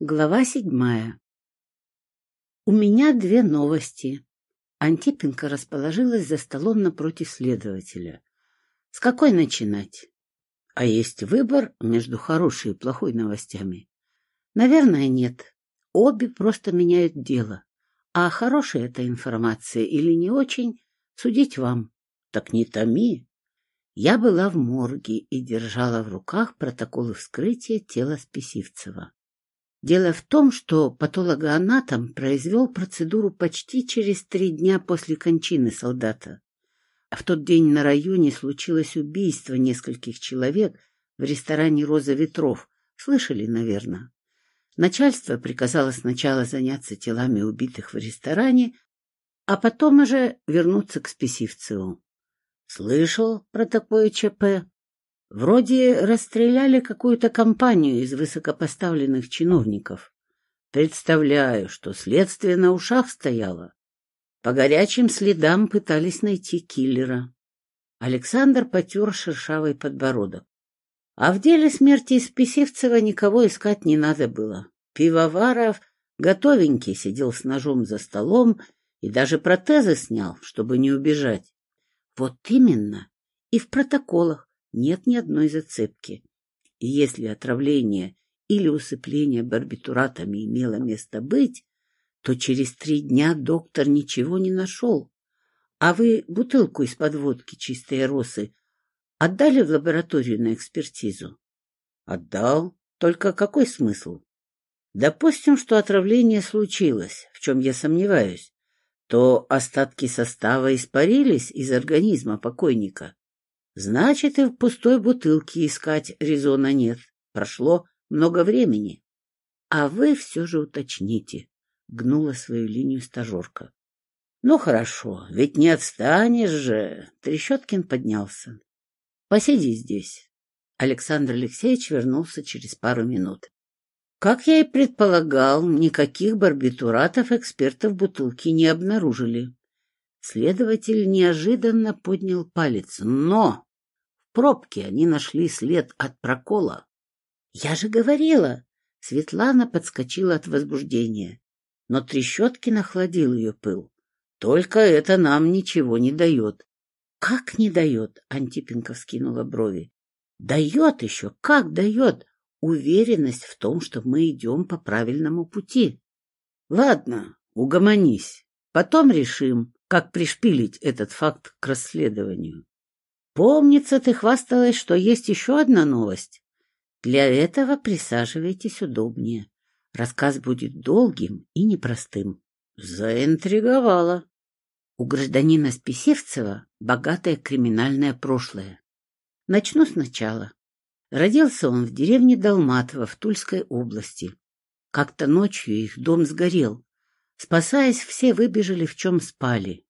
Глава седьмая. У меня две новости. Антипенко расположилась за столом напротив следователя. С какой начинать? А есть выбор между хорошей и плохой новостями? Наверное, нет. Обе просто меняют дело. А хорошая эта информация или не очень, судить вам. Так не томи. Я была в морге и держала в руках протоколы вскрытия тела Списивцева. Дело в том, что патологоанатом произвел процедуру почти через три дня после кончины солдата. В тот день на районе случилось убийство нескольких человек в ресторане «Роза ветров». Слышали, наверное. Начальство приказало сначала заняться телами убитых в ресторане, а потом уже вернуться к Списивцеву. Слышал про такое ЧП? Вроде расстреляли какую-то компанию из высокопоставленных чиновников. Представляю, что следствие на ушах стояло. По горячим следам пытались найти киллера. Александр потер шершавый подбородок. А в деле смерти Списивцева никого искать не надо было. Пивоваров готовенький сидел с ножом за столом и даже протезы снял, чтобы не убежать. Вот именно. И в протоколах нет ни одной зацепки. Если отравление или усыпление барбитуратами имело место быть, то через три дня доктор ничего не нашел. А вы бутылку из-под водки чистой росы отдали в лабораторию на экспертизу? Отдал. Только какой смысл? Допустим, что отравление случилось, в чем я сомневаюсь, то остатки состава испарились из организма покойника. Значит, и в пустой бутылке искать резона нет. Прошло много времени. А вы все же уточните, — гнула свою линию стажерка. Ну, хорошо, ведь не отстанешь же. Трещоткин поднялся. Посиди здесь. Александр Алексеевич вернулся через пару минут. Как я и предполагал, никаких барбитуратов эксперты в бутылке не обнаружили. Следователь неожиданно поднял палец. Но пробке они нашли след от прокола. — Я же говорила! — Светлана подскочила от возбуждения. Но Трещоткин охладил ее пыл. — Только это нам ничего не дает. — Как не дает? — Антипенко вскинула брови. — Дает еще, как дает? Уверенность в том, что мы идем по правильному пути. — Ладно, угомонись. Потом решим, как пришпилить этот факт к расследованию. Помнится, ты хвасталась, что есть еще одна новость. Для этого присаживайтесь удобнее. Рассказ будет долгим и непростым. Заинтриговала. У гражданина Списевцева богатое криминальное прошлое. Начну сначала. Родился он в деревне Долматово в Тульской области. Как-то ночью их дом сгорел. Спасаясь, все выбежали, в чем спали.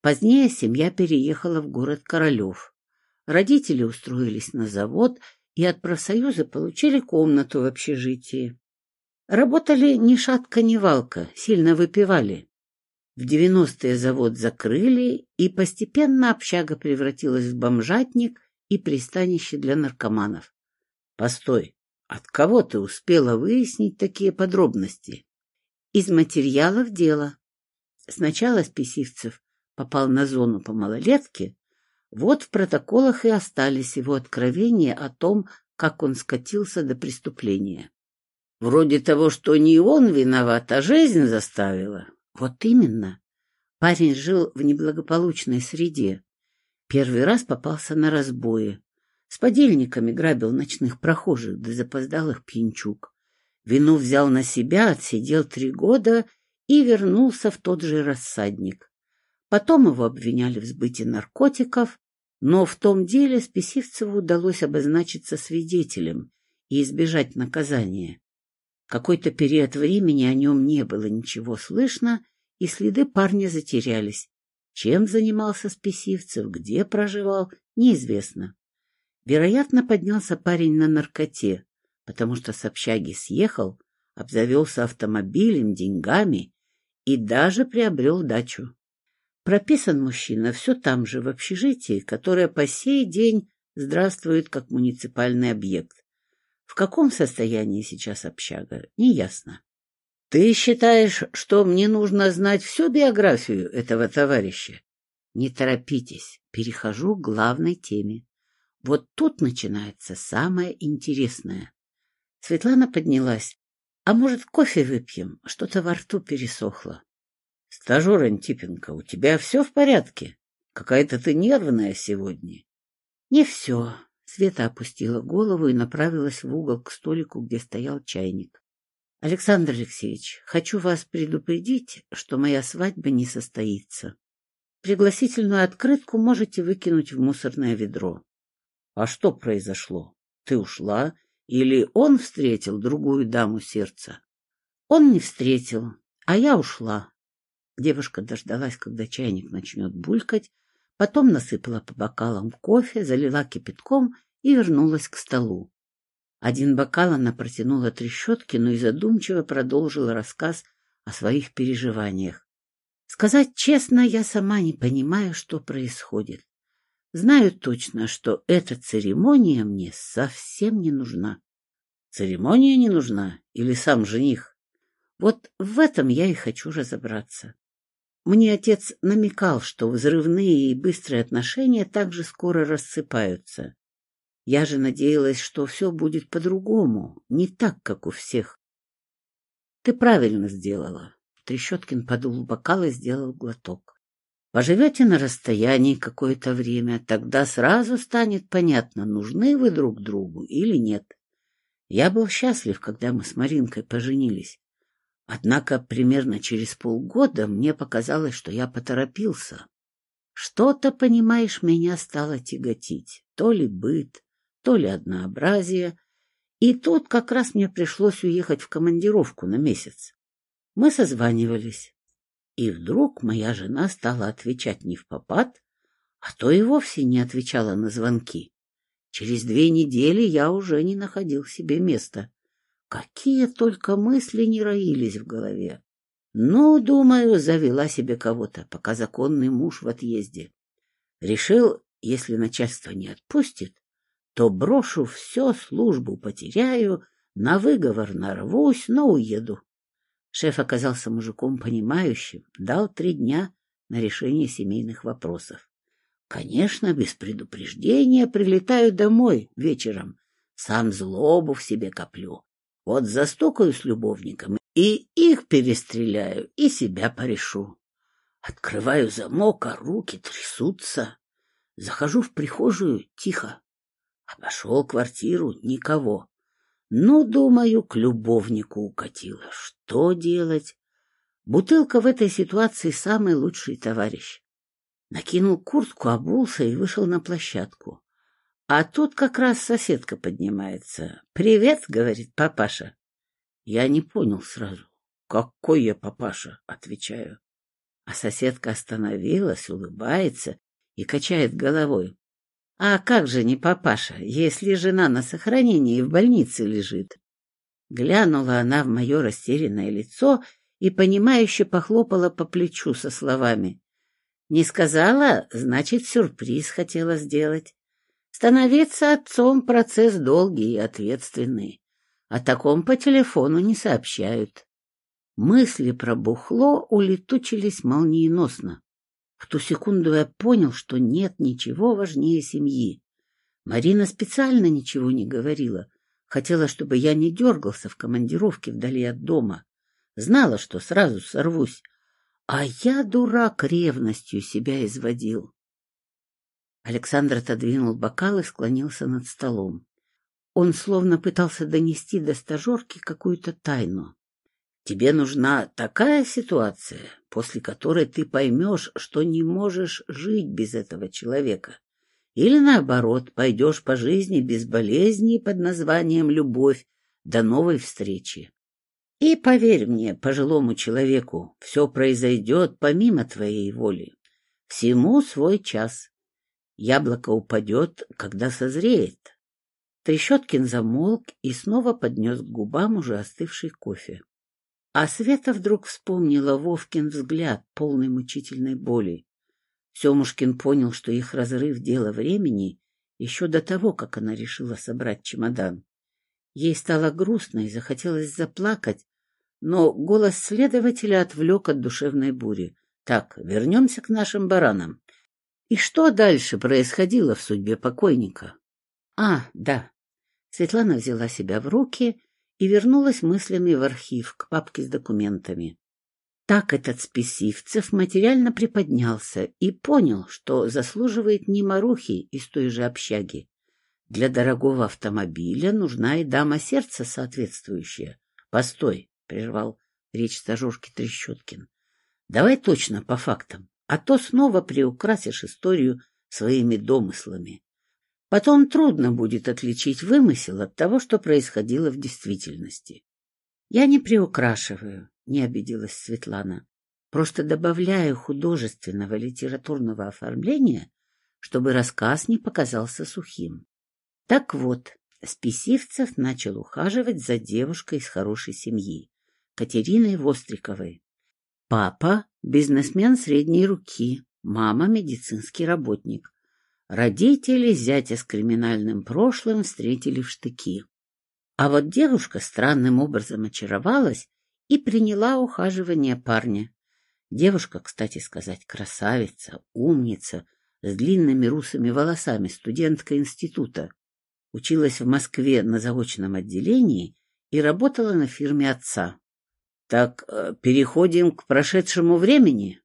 Позднее семья переехала в город Королев. Родители устроились на завод и от профсоюза получили комнату в общежитии. Работали ни шатка, ни валка, сильно выпивали. В девяностые завод закрыли, и постепенно общага превратилась в бомжатник и пристанище для наркоманов. Постой, от кого ты успела выяснить такие подробности? Из материалов дела. Сначала Списивцев попал на зону по малолетке, вот в протоколах и остались его откровения о том, как он скатился до преступления. Вроде того, что не он виноват, а жизнь заставила. Вот именно. Парень жил в неблагополучной среде. Первый раз попался на разбое. С подельниками грабил ночных прохожих да запоздалых пьянчук. Вину взял на себя, отсидел три года и вернулся в тот же рассадник. Потом его обвиняли в сбытии наркотиков, но в том деле Списивцеву удалось обозначиться свидетелем и избежать наказания. Какой-то период времени о нем не было ничего слышно, и следы парня затерялись. Чем занимался Списивцев, где проживал, неизвестно. Вероятно, поднялся парень на наркоте, потому что с общаги съехал, обзавелся автомобилем, деньгами и даже приобрел дачу. Прописан мужчина все там же, в общежитии, которое по сей день здравствует как муниципальный объект. В каком состоянии сейчас общага, неясно. — Ты считаешь, что мне нужно знать всю биографию этого товарища? Не торопитесь, перехожу к главной теме. Вот тут начинается самое интересное. Светлана поднялась. А может, кофе выпьем? Что-то во рту пересохло. — Стажер Антипенко, у тебя все в порядке? Какая-то ты нервная сегодня. — Не все. Света опустила голову и направилась в угол к столику, где стоял чайник. — Александр Алексеевич, хочу вас предупредить, что моя свадьба не состоится. Пригласительную открытку можете выкинуть в мусорное ведро. — А что произошло? Ты ушла или он встретил другую даму сердца? — Он не встретил, а я ушла. Девушка дождалась, когда чайник начнет булькать, потом насыпала по бокалам кофе, залила кипятком и вернулась к столу. Один бокал она протянула Трещоткину и задумчиво продолжила рассказ о своих переживаниях. Сказать честно, я сама не понимаю, что происходит. Знаю точно, что эта церемония мне совсем не нужна. Церемония не нужна или сам жених? Вот в этом я и хочу разобраться. Мне отец намекал, что взрывные и быстрые отношения также скоро рассыпаются. Я же надеялась, что все будет по-другому, не так, как у всех. Ты правильно сделала. Трещоткин подул в бокал и сделал глоток. Поживете на расстоянии какое-то время, тогда сразу станет понятно, нужны вы друг другу или нет. Я был счастлив, когда мы с Маринкой поженились. Однако примерно через полгода мне показалось, что я поторопился. Что-то, понимаешь, меня стало тяготить. То ли быт, то ли однообразие. И тут как раз мне пришлось уехать в командировку на месяц. Мы созванивались. И вдруг моя жена стала отвечать не в попад, а то и вовсе не отвечала на звонки. Через две недели я уже не находил себе места. Какие только мысли не роились в голове. Ну, думаю, завела себе кого-то, пока законный муж в отъезде. Решил, если начальство не отпустит, то брошу все, службу потеряю, на выговор нарвусь, но уеду. Шеф оказался мужиком понимающим, дал три дня на решение семейных вопросов. Конечно, без предупреждения прилетаю домой вечером, сам злобу в себе коплю, вот застукаю с любовником и их перестреляю, и себя порешу. Открываю замок, а руки трясутся. Захожу в прихожую тихо. Обошел квартиру — никого. Ну, думаю, к любовнику укатила. Что делать? Бутылка в этой ситуации самый лучший товарищ. Накинул куртку, обулся и вышел на площадку. А тут как раз соседка поднимается. «Привет», — говорит папаша. Я не понял сразу. «Какой я папаша?» — отвечаю. А соседка остановилась, улыбается и качает головой. «А как же не папаша, если жена на сохранении в больнице лежит?» Глянула она в мое растерянное лицо и, понимающе похлопала по плечу со словами. «Не сказала, значит, сюрприз хотела сделать. Становиться отцом — процесс долгий и ответственный. О таком по телефону не сообщают. Мысли про бухло улетучились молниеносно. В ту секунду я понял, что нет ничего важнее семьи. Марина специально ничего не говорила. Хотела, чтобы я не дергался в командировке вдали от дома. Знала, что сразу сорвусь. А я, дурак, ревностью себя изводил. Александр отодвинул бокал и склонился над столом. Он словно пытался донести до стажерки какую-то тайну. Тебе нужна такая ситуация, после которой ты поймешь, что не можешь жить без этого человека. Или, наоборот, пойдешь по жизни без болезни под названием «любовь» до новой встречи. И поверь мне, пожилому человеку, все произойдет помимо твоей воли. Всему свой час. Яблоко упадет, когда созреет. Трещоткин замолк и снова поднес к губам уже остывший кофе. А Света вдруг вспомнила Вовкин взгляд, полный мучительной боли. Семушкин понял, что их разрыв — дело времени, еще до того, как она решила собрать чемодан. Ей стало грустно и захотелось заплакать, но голос следователя отвлек от душевной бури. Так, вернемся к нашим баранам. И что дальше происходило в судьбе покойника? А, да. Светлана взяла себя в руки и вернулась мыслями в архив к папке с документами. Так этот Списивцев материально приподнялся и понял, что заслуживает не марухи из той же общаги. Для дорогого автомобиля нужна и дама сердца соответствующая. — Постой, — прервал речь стажерки Трещоткин. — Давай точно по фактам, а то снова приукрасишь историю своими домыслами. Потом трудно будет отличить вымысел от того, что происходило в действительности. — Я не приукрашиваю, — не обиделась Светлана. — Просто добавляю художественного литературного оформления, чтобы рассказ не показался сухим. Так вот, Списивцев начал ухаживать за девушкой из хорошей семьи, Катериной Востриковой. Папа — бизнесмен средней руки, мама — медицинский работник. Родители зятя с криминальным прошлым встретили в штыки. А вот девушка странным образом очаровалась и приняла ухаживание парня. Девушка, кстати сказать, красавица, умница, с длинными русыми волосами, студентка института училась в Москве на заочном отделении и работала на фирме отца. Так э, переходим к прошедшему времени?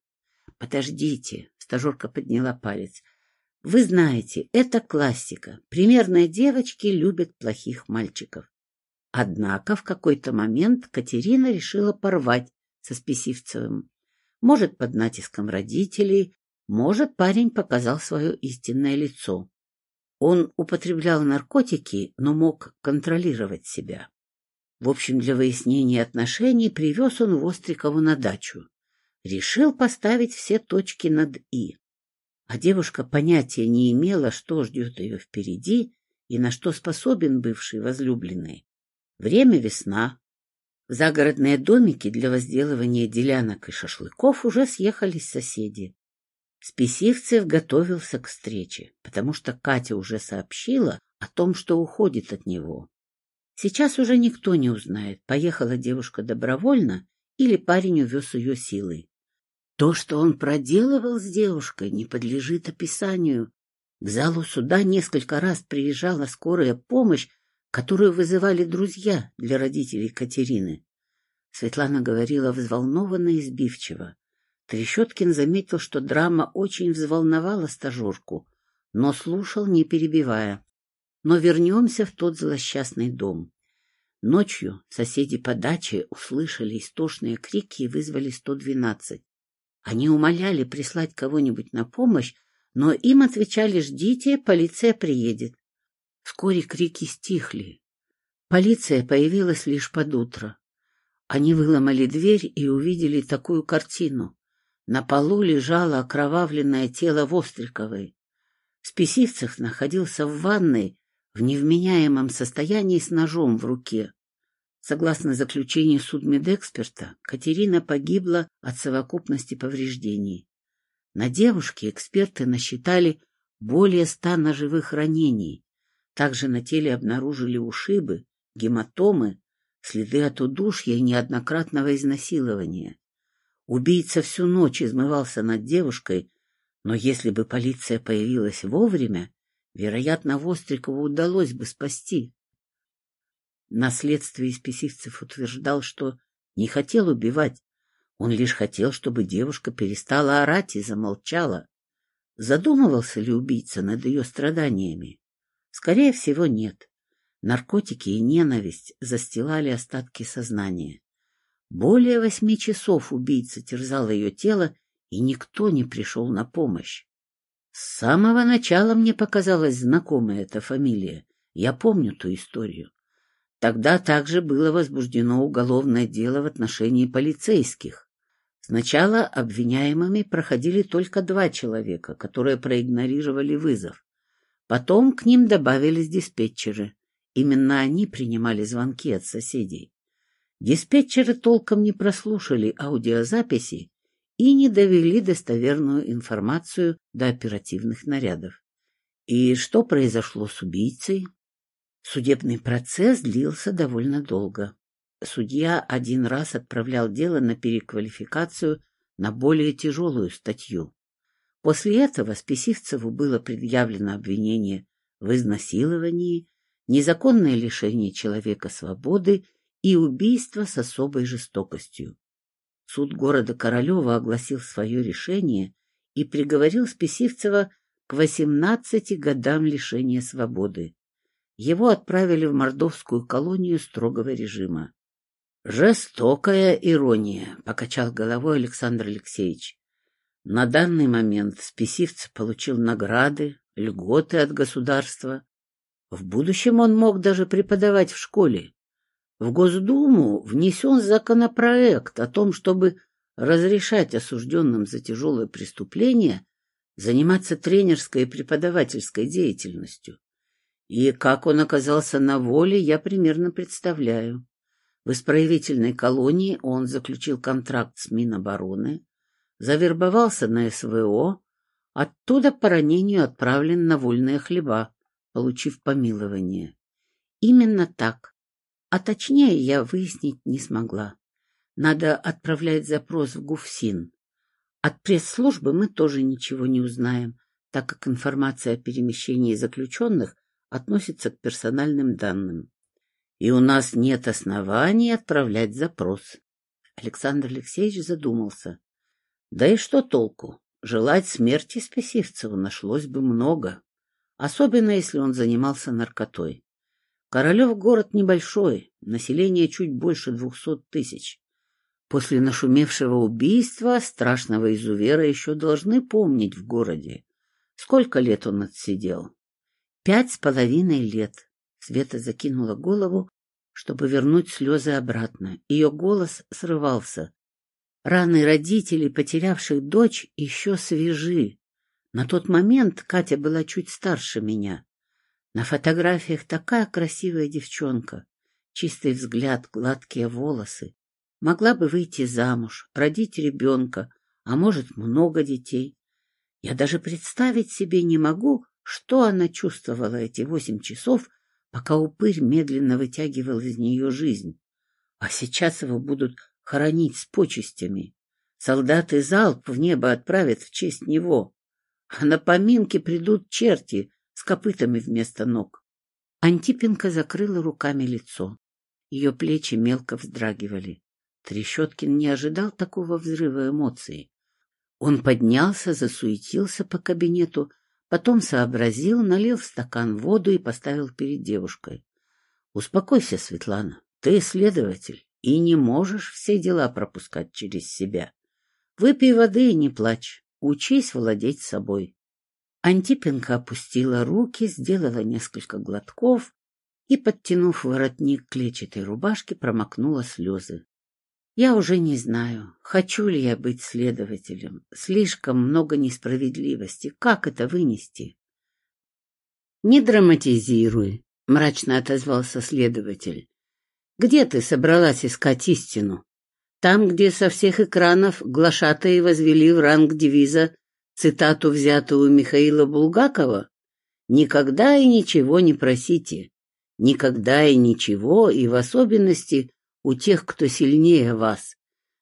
Подождите, стажерка подняла палец. Вы знаете, это классика. Примерные девочки любят плохих мальчиков. Однако в какой-то момент Катерина решила порвать со Списивцевым. Может, под натиском родителей, может, парень показал свое истинное лицо. Он употреблял наркотики, но мог контролировать себя. В общем, для выяснения отношений привез он Вострикову на дачу. Решил поставить все точки над «и». А девушка понятия не имела, что ждет ее впереди и на что способен бывший возлюбленный. Время весна. Загородные домики для возделывания делянок и шашлыков уже съехались соседи. Списивцев готовился к встрече, потому что Катя уже сообщила о том, что уходит от него. Сейчас уже никто не узнает, поехала девушка добровольно или парень увез ее силой. То, что он проделывал с девушкой, не подлежит описанию. К залу суда несколько раз приезжала скорая помощь, которую вызывали друзья для родителей Катерины. Светлана говорила взволнованно и сбивчиво. Трещоткин заметил, что драма очень взволновала стажерку, но слушал, не перебивая. Но вернемся в тот злосчастный дом. Ночью соседи по даче услышали истошные крики и вызвали 112. Они умоляли прислать кого-нибудь на помощь, но им отвечали «Ждите, полиция приедет». Вскоре крики стихли. Полиция появилась лишь под утро. Они выломали дверь и увидели такую картину. На полу лежало окровавленное тело Востриковой. Списивцев находился в ванной в невменяемом состоянии с ножом в руке. Согласно заключению судмедэксперта, Катерина погибла от совокупности повреждений. На девушке эксперты насчитали более ста ножевых ранений. Также на теле обнаружили ушибы, гематомы, следы от удушья и неоднократного изнасилования. Убийца всю ночь измывался над девушкой, но если бы полиция появилась вовремя, вероятно, Вострикову удалось бы спасти. На следствии Списивцев утверждал, что не хотел убивать, он лишь хотел, чтобы девушка перестала орать и замолчала. Задумывался ли убийца над ее страданиями? Скорее всего, нет. Наркотики и ненависть застилали остатки сознания. Более восьми часов убийца терзал ее тело, и никто не пришел на помощь. С самого начала мне показалась знакомая эта фамилия. Я помню ту историю. Тогда также было возбуждено уголовное дело в отношении полицейских. Сначала обвиняемыми проходили только два человека, которые проигнорировали вызов. Потом к ним добавились диспетчеры. Именно они принимали звонки от соседей. Диспетчеры толком не прослушали аудиозаписи и не довели достоверную информацию до оперативных нарядов. И что произошло с убийцей? Судебный процесс длился довольно долго. Судья один раз отправлял дело на переквалификацию на более тяжелую статью. После этого Списивцеву было предъявлено обвинение в изнасиловании, незаконное лишение человека свободы и убийство с особой жестокостью. Суд города Королева огласил свое решение и приговорил Списивцева к 18 годам лишения свободы. Его отправили в мордовскую колонию строгого режима. «Жестокая ирония», — покачал головой Александр Алексеевич. На данный момент Списивцев получил награды, льготы от государства. В будущем он мог даже преподавать в школе. В Госдуму внесен законопроект о том, чтобы разрешать осужденным за тяжелые преступления заниматься тренерской и преподавательской деятельностью. И как он оказался на воле, я примерно представляю. В исправительной колонии он заключил контракт с Минобороны, завербовался на СВО, оттуда по ранению отправлен на вольные хлеба, получив помилование. Именно так. А точнее я выяснить не смогла. Надо отправлять запрос в ГУФСИН. От пресс-службы мы тоже ничего не узнаем, так как информация о перемещении заключенных относится к персональным данным. И у нас нет оснований отправлять запрос. Александр Алексеевич задумался. Да и что толку? Желать смерти Списивцеву нашлось бы много, особенно если он занимался наркотой. Королев город небольшой, население чуть больше двухсот тысяч. После нашумевшего убийства страшного изувера еще должны помнить в городе. Сколько лет он отсидел? Пять с половиной лет. Света закинула голову, чтобы вернуть слезы обратно. Ее голос срывался. Раны родителей, потерявших дочь, еще свежи. На тот момент Катя была чуть старше меня. На фотографиях такая красивая девчонка. Чистый взгляд, гладкие волосы. Могла бы выйти замуж, родить ребенка, а может, много детей. Я даже представить себе не могу, что она чувствовала эти восемь часов, пока упырь медленно вытягивал из нее жизнь? А сейчас его будут хоронить с почестями. Солдаты залп в небо отправят в честь него. А на поминки придут черти с копытами вместо ног. Антипенко закрыла руками лицо. Ее плечи мелко вздрагивали. Трещоткин не ожидал такого взрыва эмоций. Он поднялся, засуетился по кабинету, Потом сообразил, налил в стакан воду и поставил перед девушкой. — Успокойся, Светлана, ты следователь и не можешь все дела пропускать через себя. Выпей воды и не плачь, учись владеть собой. Антипенко опустила руки, сделала несколько глотков и, подтянув воротник клетчатой рубашки, промокнула слезы. Я уже не знаю, хочу ли я быть следователем. Слишком много несправедливости. Как это вынести? — Не драматизируй, — мрачно отозвался следователь. — Где ты собралась искать истину? Там, где со всех экранов глашатые возвели в ранг девиза цитату, взятую у Михаила Булгакова? «Никогда и ничего не просите. Никогда и ничего, и в особенности у тех, кто сильнее вас.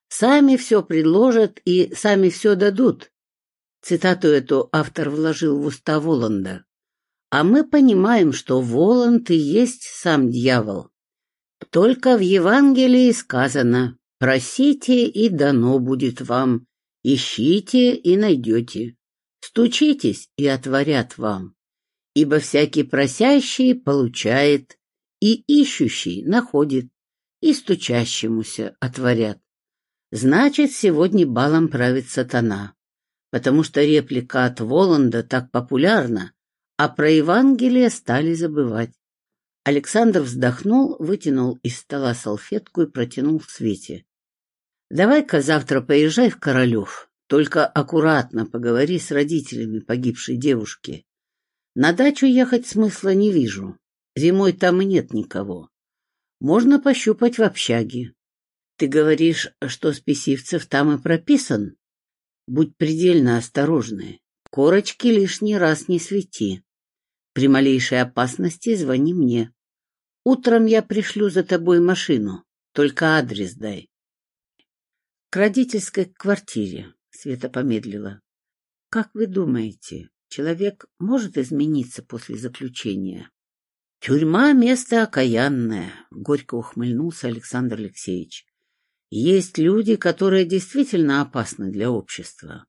Сами все предложат и сами все дадут. Цитату эту автор вложил в уста Воланда. А мы понимаем, что Воланд и есть сам дьявол. Только в Евангелии сказано «Просите, и дано будет вам, ищите, и найдете, стучитесь, и отворят вам, ибо всякий просящий получает, и ищущий находит, и стучащемуся отворят. Значит, сегодня балом правит сатана, потому что реплика от Воланда так популярна, а про Евангелие стали забывать. Александр вздохнул, вытянул из стола салфетку и протянул в свете. — Давай-ка завтра поезжай в Королев, только аккуратно поговори с родителями погибшей девушки. На дачу ехать смысла не вижу. Зимой там и нет никого. Можно пощупать в общаге. Ты говоришь, что Списивцев там и прописан? Будь предельно осторожны. Корочки лишний раз не свети. При малейшей опасности звони мне. Утром я пришлю за тобой машину, только адрес дай. К родительской квартире, Света помедлила. Как вы думаете, человек может измениться после заключения? Тюрьма — место окаянное, — горько ухмыльнулся Александр Алексеевич. Есть люди, которые действительно опасны для общества.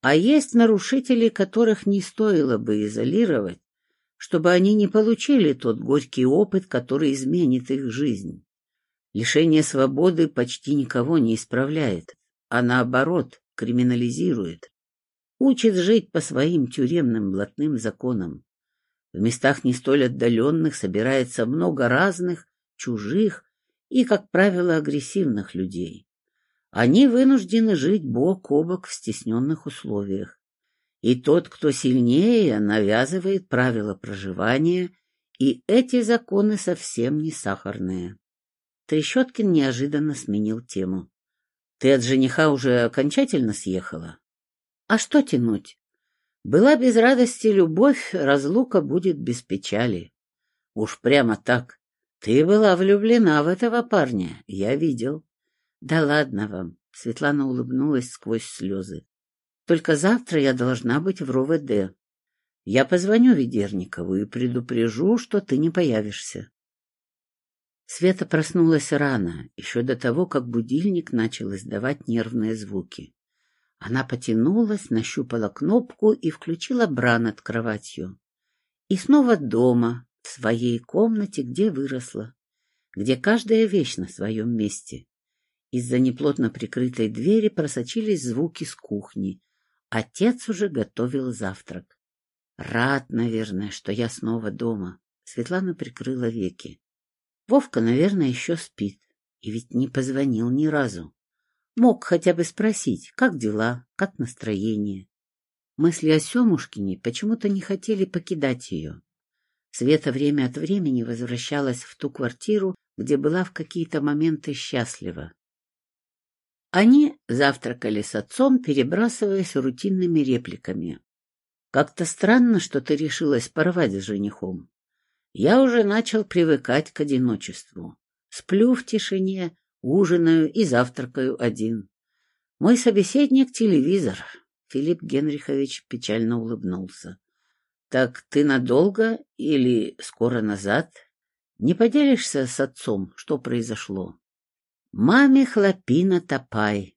А есть нарушители, которых не стоило бы изолировать, чтобы они не получили тот горький опыт, который изменит их жизнь. Лишение свободы почти никого не исправляет, а наоборот криминализирует, учит жить по своим тюремным блатным законам. В местах не столь отдаленных собирается много разных, чужих и, как правило, агрессивных людей. Они вынуждены жить бок о бок в стесненных условиях. И тот, кто сильнее, навязывает правила проживания, и эти законы совсем не сахарные. Трещоткин неожиданно сменил тему. — Ты от жениха уже окончательно съехала? — А что тянуть? Была без радости любовь, разлука будет без печали. Уж прямо так. Ты была влюблена в этого парня, я видел. Да ладно вам, Светлана улыбнулась сквозь слезы. Только завтра я должна быть в РОВД. Я позвоню Ведерникову и предупрежу, что ты не появишься. Света проснулась рано, еще до того, как будильник начал издавать нервные звуки. Она потянулась, нащупала кнопку и включила бра над кроватью. И снова дома, в своей комнате, где выросла, где каждая вещь на своем месте. Из-за неплотно прикрытой двери просочились звуки с кухни. Отец уже готовил завтрак. Рад, наверное, что я снова дома. Светлана прикрыла веки. Вовка, наверное, еще спит. И ведь не позвонил ни разу. Мог хотя бы спросить, как дела, как настроение. Мысли о Семушкине почему-то не хотели покидать ее. Света время от времени возвращалась в ту квартиру, где была в какие-то моменты счастлива. Они завтракали с отцом, перебрасываясь рутинными репликами. «Как-то странно, что ты решилась порвать с женихом. Я уже начал привыкать к одиночеству. Сплю в тишине, ужинаю и завтракаю один. Мой собеседник — телевизор». Филипп Генрихович печально улыбнулся. «Так ты надолго или скоро назад? Не поделишься с отцом, что произошло?» Маме хлопина топай.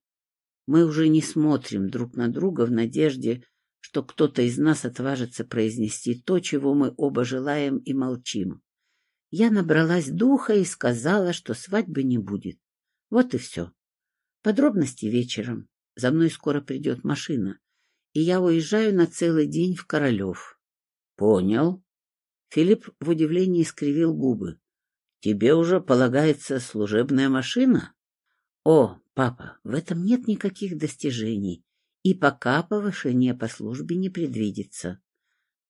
Мы уже не смотрим друг на друга в надежде, что кто-то из нас отважится произнести то, чего мы оба желаем и молчим. Я набралась духа и сказала, что свадьбы не будет. Вот и все. Подробности вечером. За мной скоро придет машина, и я уезжаю на целый день в Королев. — Понял. Филипп в удивлении скривил губы. Тебе уже полагается служебная машина? О, папа, в этом нет никаких достижений, и пока повышение по службе не предвидится.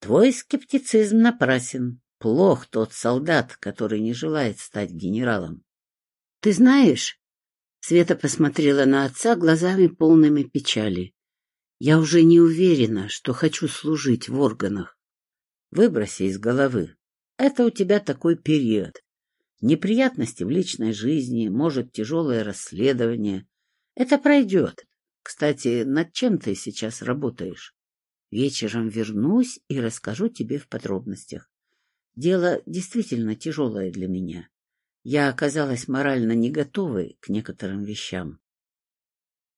Твой скептицизм напрасен. Плох тот солдат, который не желает стать генералом. Ты знаешь, Света посмотрела на отца глазами полными печали. Я уже не уверена, что хочу служить в органах. Выброси из головы. Это у тебя такой период. Неприятности в личной жизни, может, тяжелое расследование. Это пройдет. Кстати, над чем ты сейчас работаешь? Вечером вернусь и расскажу тебе в подробностях. Дело действительно тяжелое для меня. Я оказалась морально не готовой к некоторым вещам.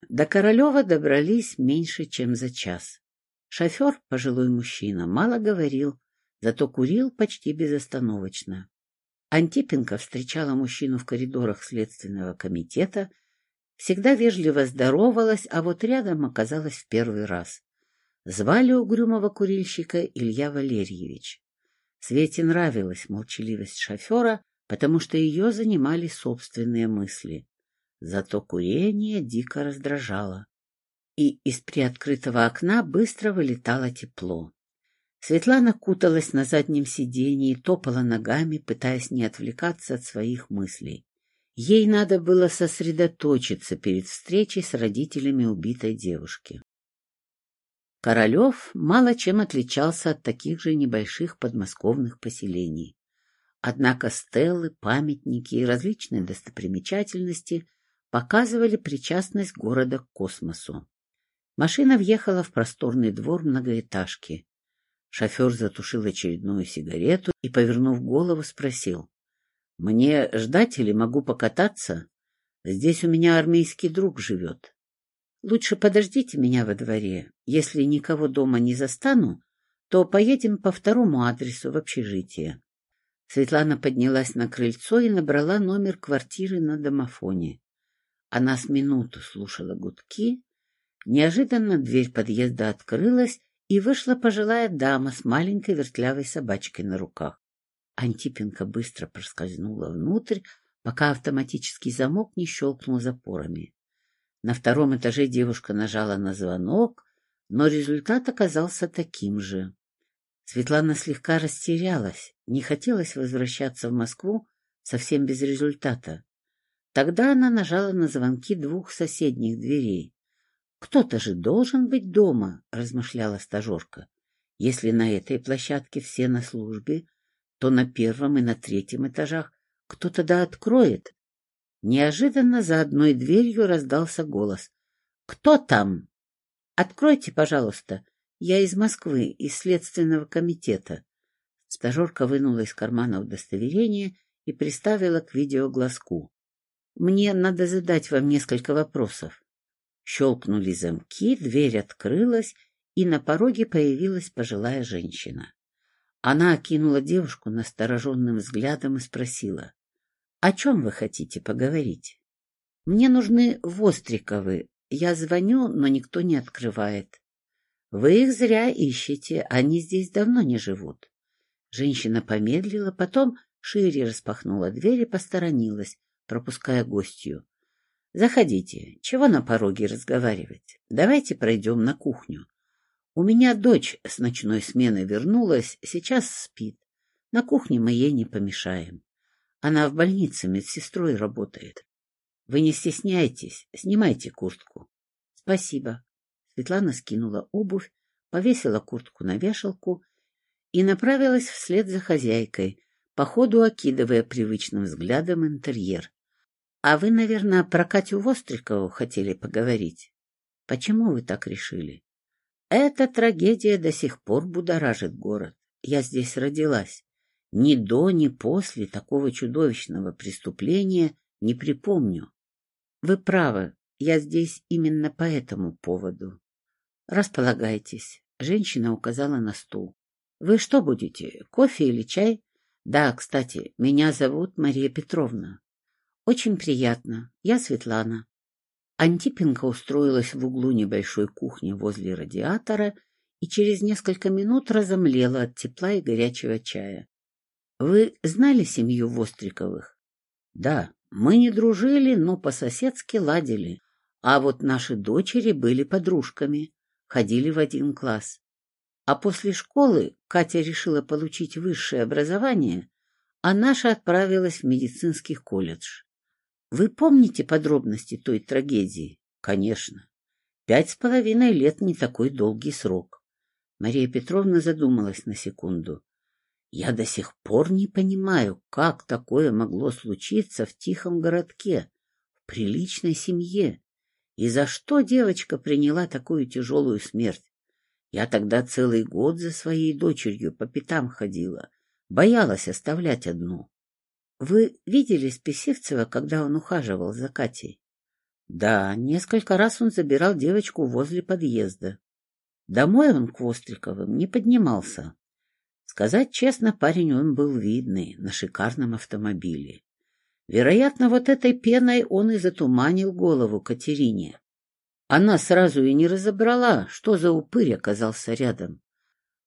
До Королева добрались меньше, чем за час. Шофер, пожилой мужчина, мало говорил, зато курил почти безостановочно. Антипенко встречала мужчину в коридорах Следственного комитета, всегда вежливо здоровалась, а вот рядом оказалась в первый раз. Звали угрюмого курильщика Илья Валерьевич. Свете нравилась молчаливость шофера, потому что ее занимали собственные мысли. Зато курение дико раздражало. И из приоткрытого окна быстро вылетало тепло. Светлана куталась на заднем сиденье и топала ногами, пытаясь не отвлекаться от своих мыслей. Ей надо было сосредоточиться перед встречей с родителями убитой девушки. Королев мало чем отличался от таких же небольших подмосковных поселений. Однако стелы, памятники и различные достопримечательности показывали причастность города к космосу. Машина въехала в просторный двор многоэтажки. Шофер затушил очередную сигарету и, повернув голову, спросил. — Мне ждать или могу покататься? Здесь у меня армейский друг живет. Лучше подождите меня во дворе. Если никого дома не застану, то поедем по второму адресу в общежитие. Светлана поднялась на крыльцо и набрала номер квартиры на домофоне. Она с минуту слушала гудки. Неожиданно дверь подъезда открылась, и вышла пожилая дама с маленькой вертлявой собачкой на руках. Антипенко быстро проскользнула внутрь, пока автоматический замок не щелкнул запорами. На втором этаже девушка нажала на звонок, но результат оказался таким же. Светлана слегка растерялась, не хотелось возвращаться в Москву совсем без результата. Тогда она нажала на звонки двух соседних дверей. «Кто-то же должен быть дома», — размышляла стажерка. «Если на этой площадке все на службе, то на первом и на третьем этажах кто-то да откроет». Неожиданно за одной дверью раздался голос. «Кто там?» «Откройте, пожалуйста», я из Москвы, из Следственного комитета. Стажерка вынула из кармана удостоверение и приставила к видеоглазку. Мне надо задать вам несколько вопросов. Щелкнули замки, дверь открылась, и на пороге появилась пожилая женщина. Она окинула девушку настороженным взглядом и спросила, «О чем вы хотите поговорить?» «Мне нужны Востриковы. Я звоню, но никто не открывает. Вы их зря ищете, они здесь давно не живут. Женщина помедлила, потом шире распахнула дверь и посторонилась, пропуская гостью. — Заходите. Чего на пороге разговаривать? Давайте пройдем на кухню. У меня дочь с ночной смены вернулась, сейчас спит. На кухне мы ей не помешаем. Она в больнице медсестрой работает. Вы не стесняйтесь, снимайте куртку. — Спасибо. Светлана скинула обувь, повесила куртку на вешалку и направилась вслед за хозяйкой, по ходу окидывая привычным взглядом интерьер. — А вы, наверное, про Катю Вострикову хотели поговорить? — Почему вы так решили? — Эта трагедия до сих пор будоражит город. Я здесь родилась. Ни до, ни после такого чудовищного преступления не припомню. Вы правы, я здесь именно по этому поводу. Располагайтесь. Женщина указала на стул. Вы что будете, кофе или чай? Да, кстати, меня зовут Мария Петровна. Очень приятно. Я Светлана. Антипенко устроилась в углу небольшой кухни возле радиатора и через несколько минут разомлела от тепла и горячего чая. — Вы знали семью Востриковых? — Да, мы не дружили, но по-соседски ладили. А вот наши дочери были подружками ходили в один класс. А после школы Катя решила получить высшее образование, а наша отправилась в медицинский колледж. Вы помните подробности той трагедии? Конечно. Пять с половиной лет не такой долгий срок. Мария Петровна задумалась на секунду. Я до сих пор не понимаю, как такое могло случиться в тихом городке, в приличной семье. И за что девочка приняла такую тяжелую смерть? Я тогда целый год за своей дочерью по пятам ходила, боялась оставлять одну. Вы видели Списивцева, когда он ухаживал за Катей? Да, несколько раз он забирал девочку возле подъезда. Домой он к Востриковым не поднимался. Сказать честно, парень он был видный, на шикарном автомобиле. Вероятно, вот этой пеной он и затуманил голову Катерине. Она сразу и не разобрала, что за упырь оказался рядом.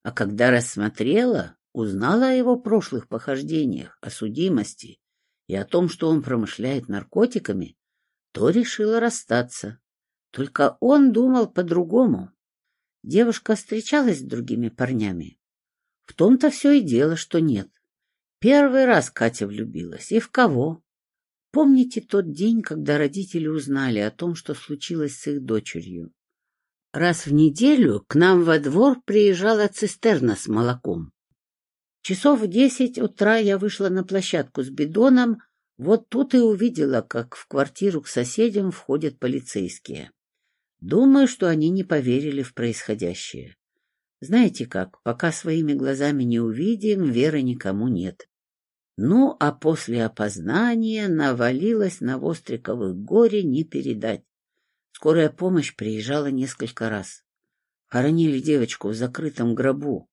А когда рассмотрела, узнала о его прошлых похождениях, о судимости и о том, что он промышляет наркотиками, то решила расстаться. Только он думал по-другому. Девушка встречалась с другими парнями. В том-то все и дело, что нет. Первый раз Катя влюбилась. И в кого? Помните тот день, когда родители узнали о том, что случилось с их дочерью? Раз в неделю к нам во двор приезжала цистерна с молоком. Часов в десять утра я вышла на площадку с бидоном, вот тут и увидела, как в квартиру к соседям входят полицейские. Думаю, что они не поверили в происходящее. Знаете как, пока своими глазами не увидим, веры никому нет. Ну, а после опознания навалилось на Востриковых горе не передать. Скорая помощь приезжала несколько раз. Хоронили девочку в закрытом гробу.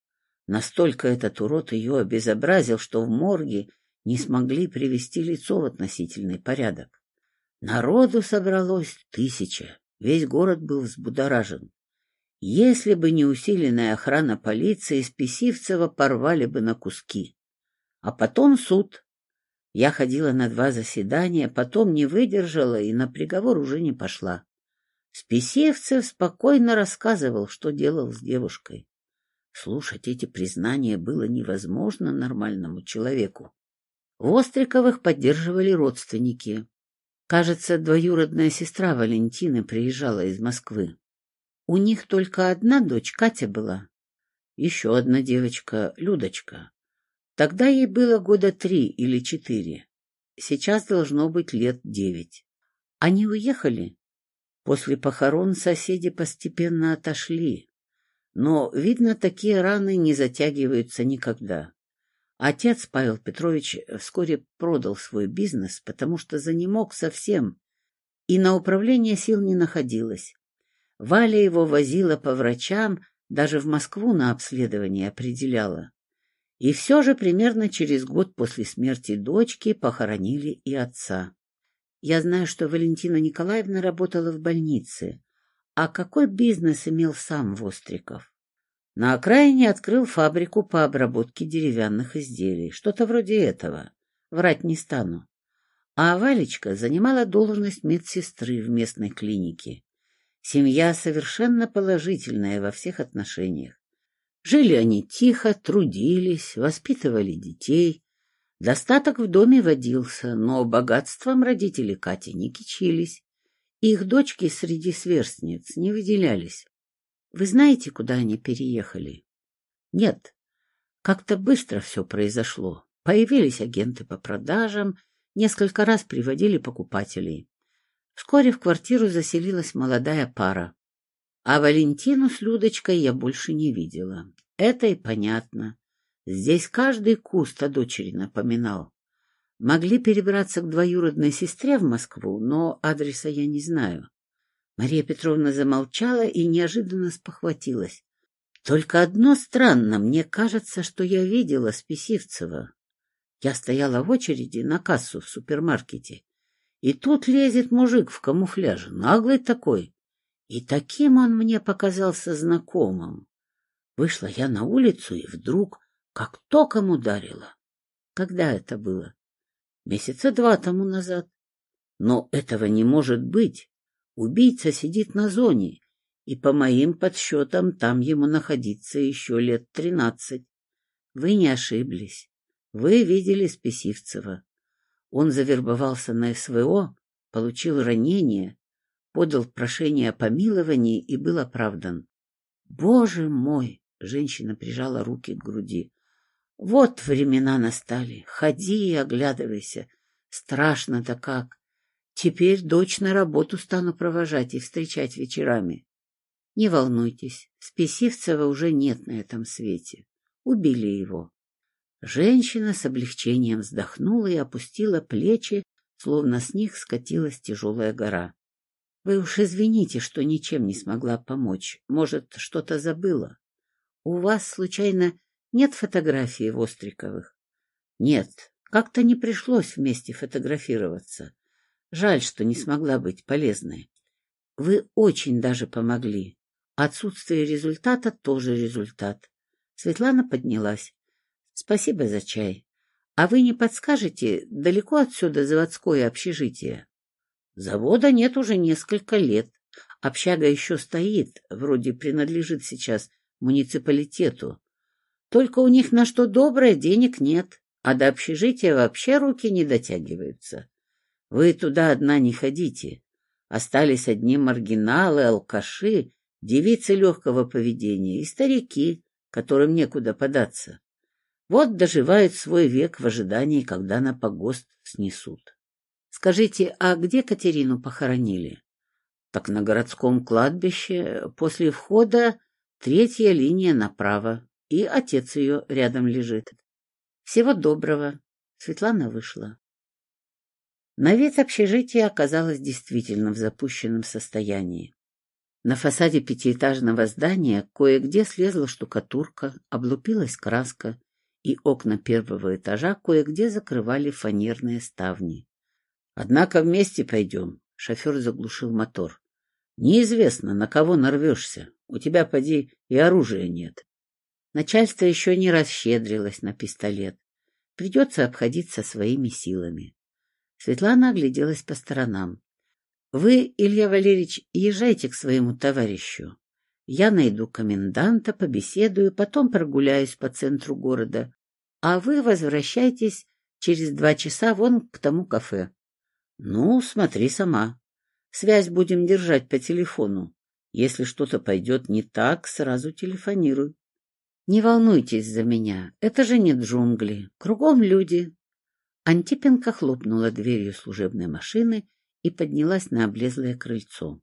Настолько этот урод ее обезобразил, что в морге не смогли привести лицо в относительный порядок. Народу собралось тысяча, весь город был взбудоражен. Если бы не усиленная охрана полиции, Списивцева порвали бы на куски. А потом суд. Я ходила на два заседания, потом не выдержала и на приговор уже не пошла. Списевцев спокойно рассказывал, что делал с девушкой. Слушать эти признания было невозможно нормальному человеку. Востриковых поддерживали родственники. Кажется, двоюродная сестра Валентины приезжала из Москвы. У них только одна дочь, Катя, была. Еще одна девочка, Людочка. Тогда ей было года три или четыре. Сейчас должно быть лет девять. Они уехали. После похорон соседи постепенно отошли. Но, видно, такие раны не затягиваются никогда. Отец Павел Петрович вскоре продал свой бизнес, потому что занемог совсем, и на управление сил не находилось. Валя его возила по врачам, даже в Москву на обследование определяла. И все же примерно через год после смерти дочки похоронили и отца. Я знаю, что Валентина Николаевна работала в больнице. А какой бизнес имел сам Востриков? На окраине открыл фабрику по обработке деревянных изделий. Что-то вроде этого. Врать не стану. А Валечка занимала должность медсестры в местной клинике. Семья совершенно положительная во всех отношениях. Жили они тихо, трудились, воспитывали детей. Достаток в доме водился, но богатством родители Кати не кичились. Их дочки среди сверстниц не выделялись. Вы знаете, куда они переехали? Нет. Как-то быстро все произошло. Появились агенты по продажам, несколько раз приводили покупателей. Вскоре в квартиру заселилась молодая пара. А Валентину с Людочкой я больше не видела. Это и понятно. Здесь каждый куст о дочери напоминал. Могли перебраться к двоюродной сестре в Москву, но адреса я не знаю. Мария Петровна замолчала и неожиданно спохватилась. Только одно странно, мне кажется, что я видела Списивцева. Я стояла в очереди на кассу в супермаркете, и тут лезет мужик в камуфляже, наглый такой. И таким он мне показался знакомым. Вышла я на улицу, и вдруг как током ударило. Когда это было? Месяца два тому назад. Но этого не может быть. Убийца сидит на зоне, и, по моим подсчетам, там ему находиться еще лет тринадцать. Вы не ошиблись. Вы видели Списивцева. Он завербовался на СВО, получил ранение, подал прошение о помиловании и был оправдан. Боже мой! Женщина прижала руки к груди. Вот времена настали. Ходи и оглядывайся. Страшно-то как. Теперь дочь на работу стану провожать и встречать вечерами. Не волнуйтесь, Списивцева уже нет на этом свете. Убили его. Женщина с облегчением вздохнула и опустила плечи, словно с них скатилась тяжелая гора. — Вы уж извините, что ничем не смогла помочь. Может, что-то забыла. У вас, случайно, нет фотографии Востриковых? — Нет, как-то не пришлось вместе фотографироваться. Жаль, что не смогла быть полезной. Вы очень даже помогли. Отсутствие результата тоже результат. Светлана поднялась. Спасибо за чай. А вы не подскажете, далеко отсюда заводское общежитие? Завода нет уже несколько лет. Общага еще стоит, вроде принадлежит сейчас муниципалитету. Только у них на что доброе денег нет, а до общежития вообще руки не дотягиваются. Вы туда одна не ходите. Остались одни маргиналы, алкаши, девицы легкого поведения и старики, которым некуда податься. Вот доживают свой век в ожидании, когда на погост снесут. Скажите, а где Катерину похоронили? Так на городском кладбище после входа третья линия направо, и отец ее рядом лежит. Всего доброго. Светлана вышла. На вид общежитие оказалось действительно в запущенном состоянии. На фасаде пятиэтажного здания кое-где слезла штукатурка, облупилась краска, и окна первого этажа кое-где закрывали фанерные ставни. — Однако вместе пойдем. Шофер заглушил мотор. — Неизвестно, на кого нарвешься. У тебя, поди, и оружия нет. Начальство еще не расщедрилось на пистолет. Придется обходиться своими силами. Светлана огляделась по сторонам. — Вы, Илья Валерьевич, езжайте к своему товарищу. Я найду коменданта, побеседую, потом прогуляюсь по центру города, а вы возвращайтесь через два часа вон к тому кафе. Ну, смотри сама. Связь будем держать по телефону. Если что-то пойдет не так, сразу телефонируй. Не волнуйтесь за меня, это же не джунгли, кругом люди. Антипенко хлопнула дверью служебной машины и поднялась на облезлое крыльцо.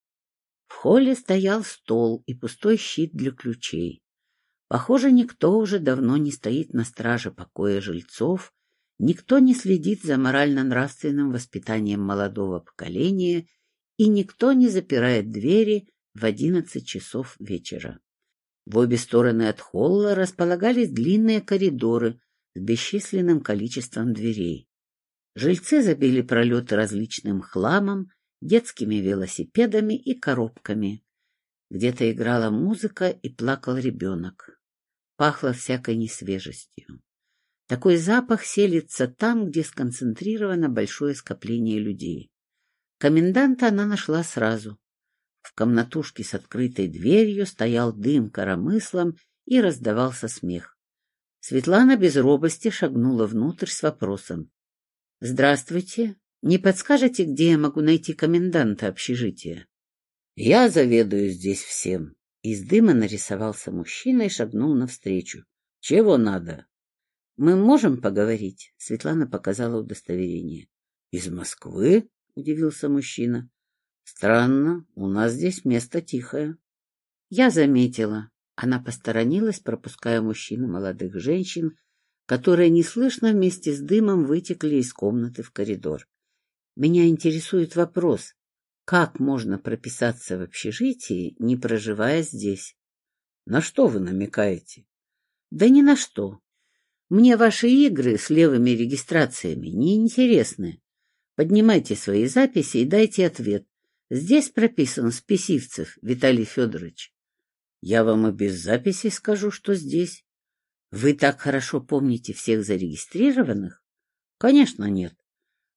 В холле стоял стол и пустой щит для ключей. Похоже, никто уже давно не стоит на страже покоя жильцов, никто не следит за морально-нравственным воспитанием молодого поколения и никто не запирает двери в одиннадцать часов вечера. В обе стороны от холла располагались длинные коридоры с бесчисленным количеством дверей. Жильцы забили пролеты различным хламом, детскими велосипедами и коробками. Где-то играла музыка и плакал ребенок. Пахло всякой несвежестью. Такой запах селится там, где сконцентрировано большое скопление людей. Коменданта она нашла сразу. В комнатушке с открытой дверью стоял дым коромыслом и раздавался смех. Светлана без робости шагнула внутрь с вопросом. — Здравствуйте. Не подскажете, где я могу найти коменданта общежития? — Я заведую здесь всем. Из дыма нарисовался мужчина и шагнул навстречу. — Чего надо? — Мы можем поговорить? — Светлана показала удостоверение. — Из Москвы? — удивился мужчина. — Странно, у нас здесь место тихое. Я заметила. Она посторонилась, пропуская мужчин и молодых женщин, которые неслышно вместе с дымом вытекли из комнаты в коридор. Меня интересует вопрос, как можно прописаться в общежитии, не проживая здесь? На что вы намекаете? Да ни на что. Мне ваши игры с левыми регистрациями не интересны. Поднимайте свои записи и дайте ответ. Здесь прописан Списивцев Виталий Федорович. Я вам и без записи скажу, что здесь. Вы так хорошо помните всех зарегистрированных? Конечно, нет.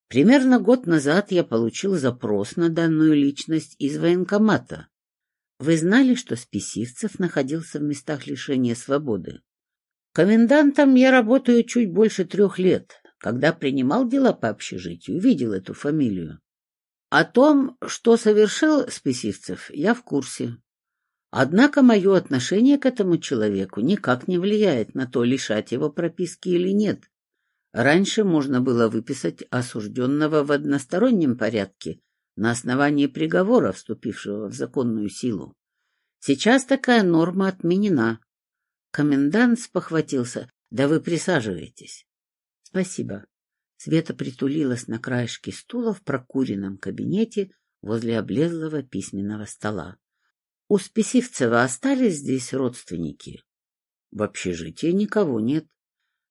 Примерно год назад я получил запрос на данную личность из военкомата. Вы знали, что Списивцев находился в местах лишения свободы? Комендантом я работаю чуть больше трех лет. Когда принимал дела по общежитию, видел эту фамилию. О том, что совершил Списивцев, я в курсе. Однако мое отношение к этому человеку никак не влияет на то, лишать его прописки или нет. Раньше можно было выписать осужденного в одностороннем порядке на основании приговора, вступившего в законную силу. Сейчас такая норма отменена. Комендант спохватился. Да вы присаживайтесь. Спасибо. Света притулилась на краешке стула в прокуренном кабинете возле облезлого письменного стола. У Списивцева остались здесь родственники? В общежитии никого нет.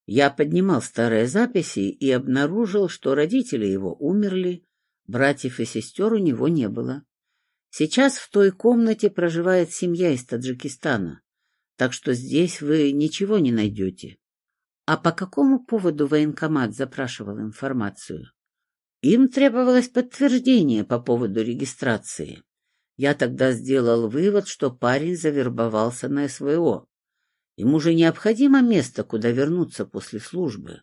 Я поднимал старые записи и обнаружил, что родители его умерли, братьев и сестер у него не было. Сейчас в той комнате проживает семья из Таджикистана, так что здесь вы ничего не найдете. А по какому поводу военкомат запрашивал информацию? Им требовалось подтверждение по поводу регистрации. Я тогда сделал вывод, что парень завербовался на СВО. Ему же необходимо место, куда вернуться после службы.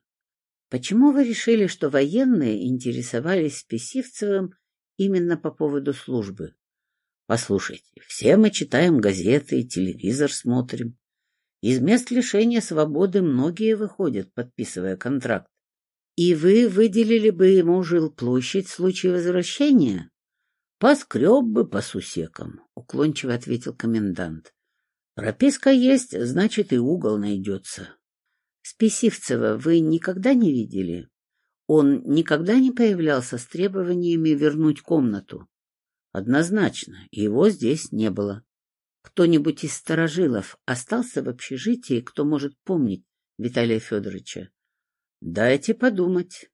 Почему вы решили, что военные интересовались Списивцевым именно по поводу службы? Послушайте, все мы читаем газеты телевизор смотрим. Из мест лишения свободы многие выходят, подписывая контракт. И вы выделили бы ему жилплощадь в случае возвращения? Поскреб бы по сусекам, — уклончиво ответил комендант. Прописка есть, значит, и угол найдется. Списивцева вы никогда не видели? Он никогда не появлялся с требованиями вернуть комнату? Однозначно, его здесь не было. Кто-нибудь из старожилов остался в общежитии, кто может помнить Виталия Федоровича? Дайте подумать.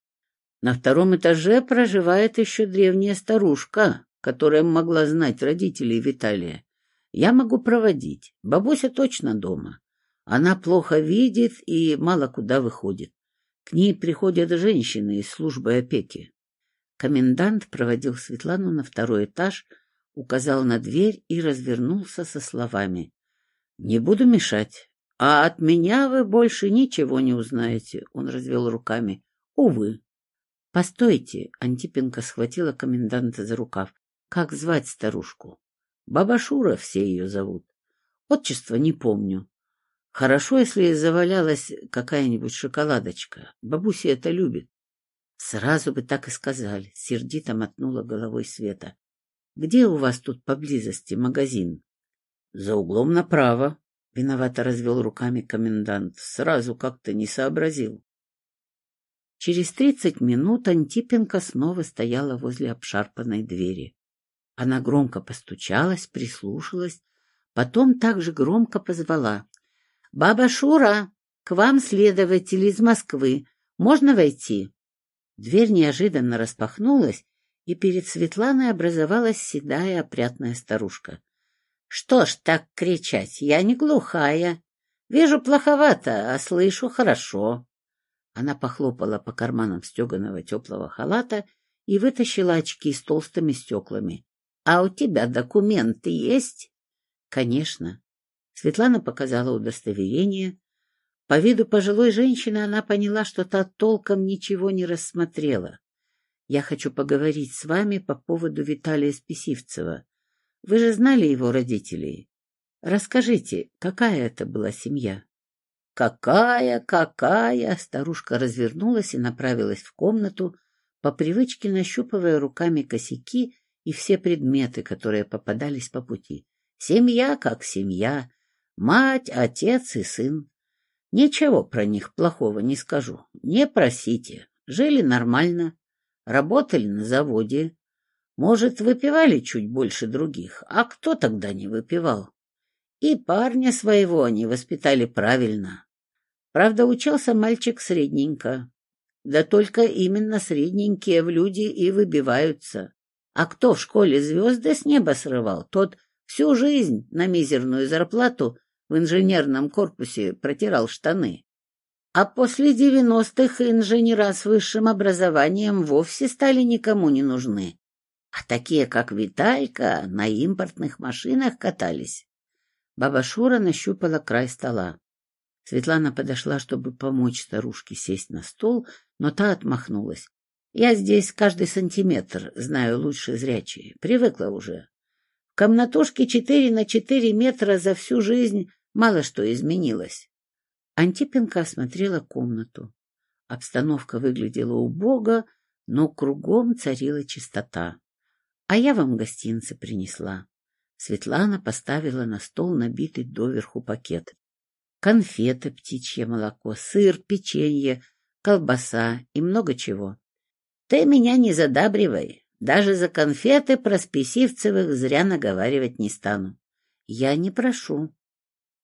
На втором этаже проживает еще древняя старушка, которая могла знать родителей Виталия. Я могу проводить. Бабуся точно дома. Она плохо видит и мало куда выходит. К ней приходят женщины из службы опеки. Комендант проводил Светлану на второй этаж, указал на дверь и развернулся со словами. — Не буду мешать. А от меня вы больше ничего не узнаете, — он развел руками. — Увы. — Постойте, — Антипенко схватила коменданта за рукав. — Как звать старушку? — Баба Шура все ее зовут. Отчество не помню. Хорошо, если завалялась какая-нибудь шоколадочка. Бабуся это любит. Сразу бы так и сказали, сердито мотнула головой Света. Где у вас тут поблизости магазин? За углом направо, виновато развел руками комендант. Сразу как-то не сообразил. Через тридцать минут Антипенко снова стояла возле обшарпанной двери. Она громко постучалась, прислушалась, потом также громко позвала. — Баба Шура, к вам следователь из Москвы. Можно войти? Дверь неожиданно распахнулась, и перед Светланой образовалась седая опрятная старушка. — Что ж так кричать? Я не глухая. Вижу плоховато, а слышу хорошо. Она похлопала по карманам стеганого теплого халата и вытащила очки с толстыми стеклами. — А у тебя документы есть? — Конечно. Светлана показала удостоверение, по виду пожилой женщины она поняла, что та толком ничего не рассмотрела. «Я хочу поговорить с вами по поводу Виталия Списивцева. Вы же знали его родителей. Расскажите, какая это была семья?» «Какая, какая!» Старушка развернулась и направилась в комнату, по привычке нащупывая руками косяки и все предметы, которые попадались по пути. «Семья как семья. Мать, отец и сын. Ничего про них плохого не скажу. Не просите. Жили нормально. Работали на заводе. Может, выпивали чуть больше других. А кто тогда не выпивал? И парня своего они воспитали правильно. Правда, учился мальчик средненько. Да только именно средненькие в люди и выбиваются. А кто в школе звезды с неба срывал, тот всю жизнь на мизерную зарплату в инженерном корпусе протирал штаны. А после девяностых инженера с высшим образованием вовсе стали никому не нужны. А такие, как Виталька, на импортных машинах катались. Баба Шура нащупала край стола. Светлана подошла, чтобы помочь старушке сесть на стол, но та отмахнулась. Я здесь каждый сантиметр знаю лучше зрячие. Привыкла уже. В комнатушке четыре на четыре метра за всю жизнь Мало что изменилось. Антипенко осмотрела комнату. Обстановка выглядела убого, но кругом царила чистота. — А я вам гостинцы принесла. Светлана поставила на стол набитый доверху пакет. Конфеты, птичье молоко, сыр, печенье, колбаса и много чего. — Ты меня не задабривай. Даже за конфеты про спесивцевых зря наговаривать не стану. — Я не прошу.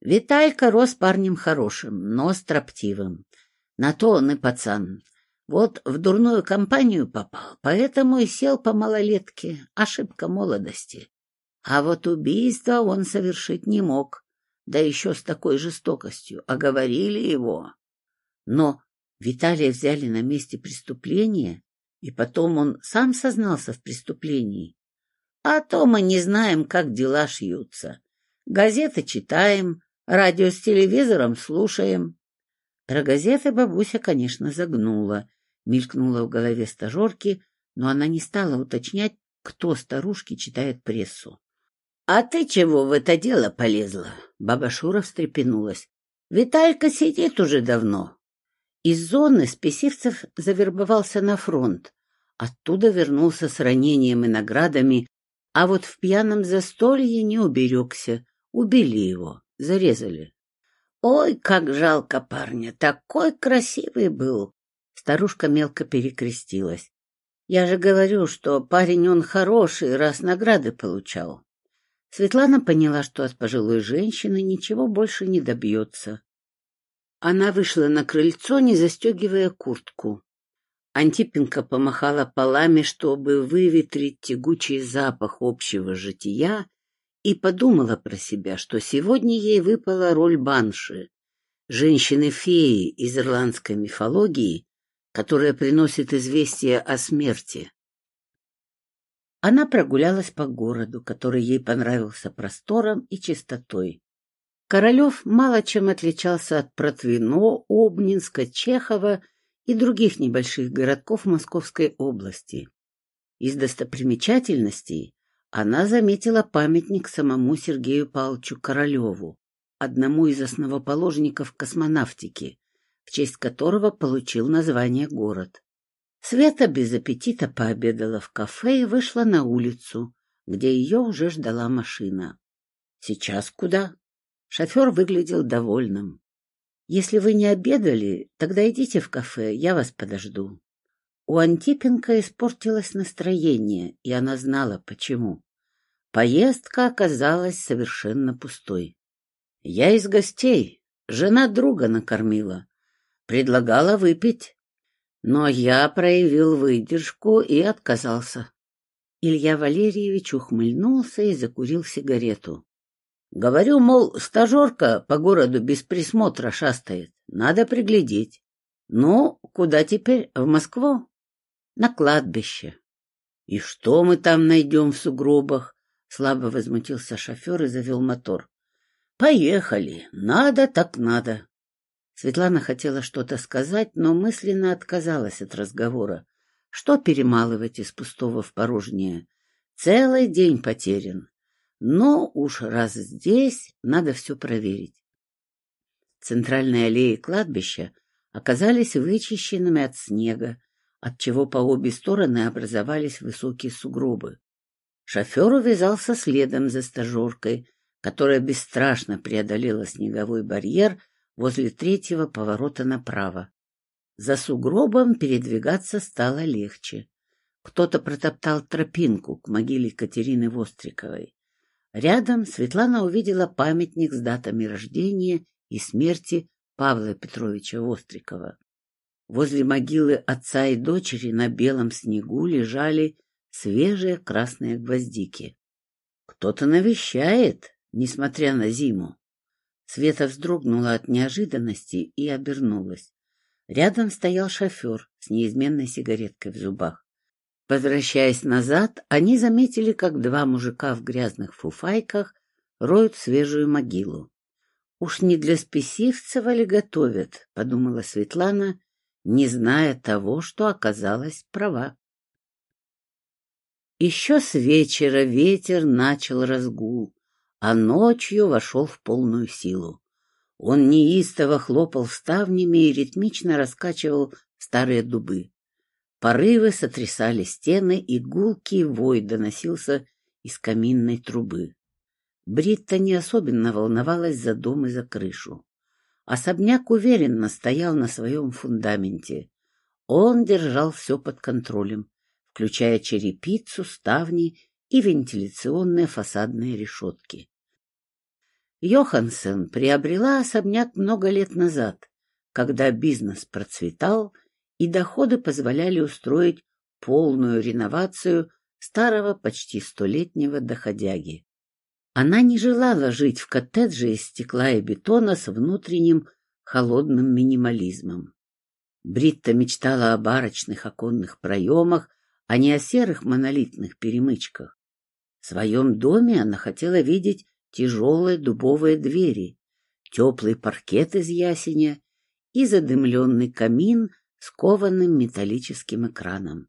Виталька рос парнем хорошим, но строптивым. На то он и пацан. Вот в дурную компанию попал, поэтому и сел по малолетке. Ошибка молодости. А вот убийство он совершить не мог, да еще с такой жестокостью. Оговорили его. Но Виталия взяли на месте преступления, и потом он сам сознался в преступлении. А то мы не знаем, как дела шьются. Газеты читаем, Радио с телевизором слушаем. Про газеты бабуся, конечно, загнула. Мелькнула в голове стажерки, но она не стала уточнять, кто старушки читает прессу. — А ты чего в это дело полезла? Баба Шура встрепенулась. Виталька сидит уже давно. Из зоны Списивцев завербовался на фронт. Оттуда вернулся с ранением и наградами, а вот в пьяном застолье не уберегся. Убили его, зарезали. Ой, как жалко парня, такой красивый был. Старушка мелко перекрестилась. Я же говорю, что парень он хороший, раз награды получал. Светлана поняла, что от пожилой женщины ничего больше не добьется. Она вышла на крыльцо, не застегивая куртку. Антипенко помахала полами, чтобы выветрить тягучий запах общего жития, и подумала про себя, что сегодня ей выпала роль банши, женщины-феи из ирландской мифологии, которая приносит известие о смерти. Она прогулялась по городу, который ей понравился простором и чистотой. Королев мало чем отличался от Протвино, Обнинска, Чехова и других небольших городков Московской области. Из достопримечательностей она заметила памятник самому Сергею Павловичу Королеву, одному из основоположников космонавтики, в честь которого получил название город. Света без аппетита пообедала в кафе и вышла на улицу, где ее уже ждала машина. «Сейчас куда?» Шофер выглядел довольным. «Если вы не обедали, тогда идите в кафе, я вас подожду». У Антипенко испортилось настроение, и она знала, почему. Поездка оказалась совершенно пустой. «Я из гостей. Жена друга накормила. Предлагала выпить. Но я проявил выдержку и отказался. Илья Валерьевич ухмыльнулся и закурил сигарету. Говорю, мол, стажерка по городу без присмотра шастает. Надо приглядеть. Ну, куда теперь? В Москву? На кладбище. И что мы там найдем в сугробах? Слабо возмутился шофер и завел мотор. Поехали. Надо так надо. Светлана хотела что-то сказать, но мысленно отказалась от разговора. Что перемалывать из пустого в порожнее? Целый день потерян. Но уж раз здесь, надо все проверить. Центральные аллеи кладбища оказались вычищенными от снега, отчего по обе стороны образовались высокие сугробы. Шофер увязался следом за стажеркой, которая бесстрашно преодолела снеговой барьер возле третьего поворота направо. За сугробом передвигаться стало легче. Кто-то протоптал тропинку к могиле Катерины Востриковой. Рядом Светлана увидела памятник с датами рождения и смерти Павла Петровича Вострикова. Возле могилы отца и дочери на белом снегу лежали свежие красные гвоздики. Кто-то навещает, несмотря на зиму. Света вздрогнула от неожиданности и обернулась. Рядом стоял шофер с неизменной сигареткой в зубах. Возвращаясь назад, они заметили, как два мужика в грязных фуфайках роют свежую могилу. «Уж не для спесивцева ли готовят?» — подумала Светлана, не зная того, что оказалась права. Еще с вечера ветер начал разгул а ночью вошел в полную силу. Он неистово хлопал ставнями и ритмично раскачивал старые дубы. Порывы сотрясали стены, и гулкий вой доносился из каминной трубы. Бритта не особенно волновалась за дом и за крышу. Особняк уверенно стоял на своем фундаменте. Он держал все под контролем, включая черепицу, ставни и вентиляционные фасадные решетки. Йоханссон приобрела особняк много лет назад, когда бизнес процветал и доходы позволяли устроить полную реновацию старого почти столетнего доходяги. Она не желала жить в коттедже из стекла и бетона с внутренним холодным минимализмом. Бритта мечтала о барочных оконных проемах, а не о серых монолитных перемычках. В своем доме она хотела видеть тяжелые дубовые двери, теплый паркет из ясеня и задымленный камин с кованым металлическим экраном.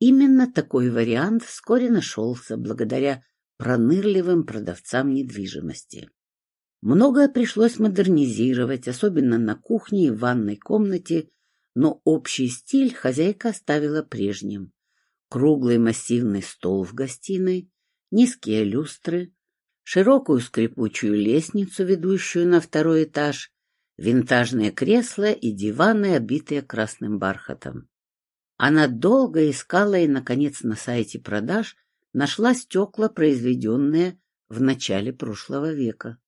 Именно такой вариант вскоре нашелся благодаря пронырливым продавцам недвижимости. Многое пришлось модернизировать, особенно на кухне и ванной комнате, но общий стиль хозяйка оставила прежним. Круглый массивный стол в гостиной, низкие люстры, широкую скрипучую лестницу, ведущую на второй этаж, винтажные кресла и диваны, обитые красным бархатом. Она долго искала и, наконец, на сайте продаж нашла стекла, произведенные в начале прошлого века.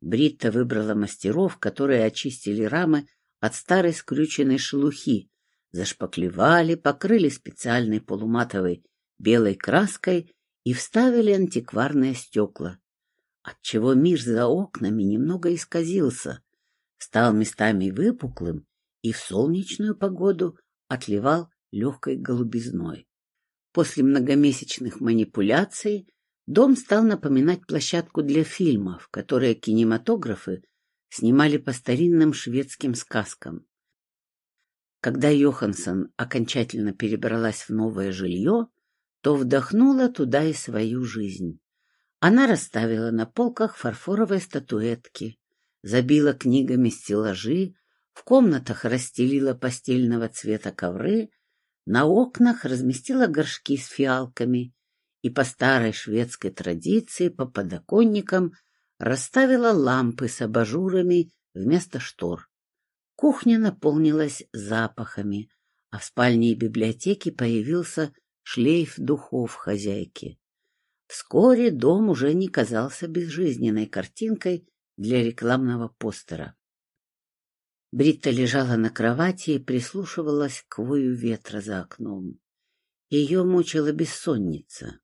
Бритта выбрала мастеров, которые очистили рамы от старой скрюченной шелухи, зашпаклевали, покрыли специальной полуматовой белой краской и вставили антикварные стекла, отчего мир за окнами немного исказился, стал местами выпуклым и в солнечную погоду отливал легкой голубизной. После многомесячных манипуляций дом стал напоминать площадку для фильмов, которые кинематографы снимали по старинным шведским сказкам. Когда Йоханссон окончательно перебралась в новое жилье, то вдохнула туда и свою жизнь. Она расставила на полках фарфоровые статуэтки, забила книгами стеллажи, в комнатах расстелила постельного цвета ковры, на окнах разместила горшки с фиалками и по старой шведской традиции по подоконникам расставила лампы с абажурами вместо штор. Кухня наполнилась запахами, а в спальне и библиотеке появился шлейф духов хозяйки. Вскоре дом уже не казался безжизненной картинкой для рекламного постера. Бритта лежала на кровати и прислушивалась к вою ветра за окном. Ее мучила бессонница.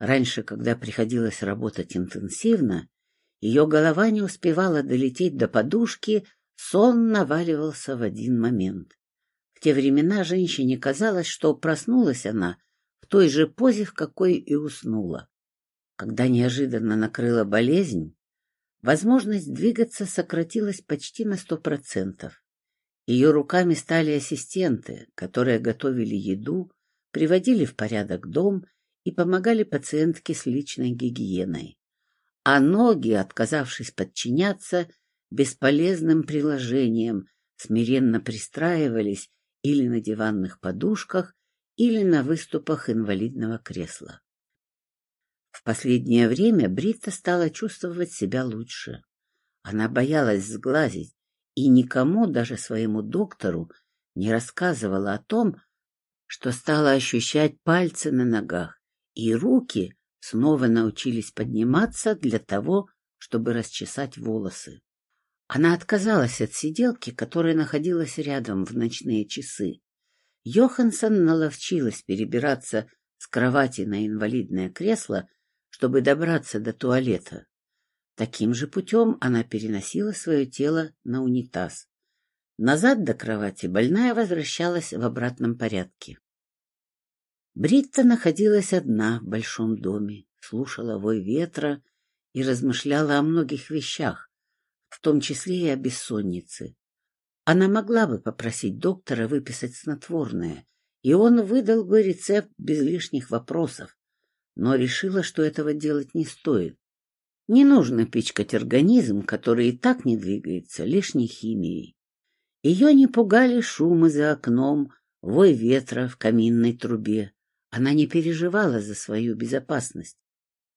Раньше, когда приходилось работать интенсивно, ее голова не успевала долететь до подушки, сон наваливался в один момент. В те времена женщине казалось, что проснулась она в той же позе, в какой и уснула. Когда неожиданно накрыла болезнь, возможность двигаться сократилась почти на сто процентов. Ее руками стали ассистенты, которые готовили еду, приводили в порядок дом и помогали пациентке с личной гигиеной а ноги, отказавшись подчиняться, бесполезным приложением смиренно пристраивались или на диванных подушках, или на выступах инвалидного кресла. Последнее время Брита стала чувствовать себя лучше. Она боялась сглазить и никому, даже своему доктору, не рассказывала о том, что стала ощущать пальцы на ногах и руки, снова научились подниматься для того, чтобы расчесать волосы. Она отказалась от сиделки, которая находилась рядом в ночные часы. Йоханссон наловчилась перебираться с кровати на инвалидное кресло, чтобы добраться до туалета. Таким же путем она переносила свое тело на унитаз. Назад до кровати больная возвращалась в обратном порядке. Бритта находилась одна в большом доме, слушала вой ветра и размышляла о многих вещах, в том числе и о бессоннице. Она могла бы попросить доктора выписать снотворное, и он выдал бы рецепт без лишних вопросов, но решила, что этого делать не стоит. Не нужно пичкать организм, который и так не двигается, лишней химией. Ее не пугали шумы за окном, вой ветра в каминной трубе. Она не переживала за свою безопасность.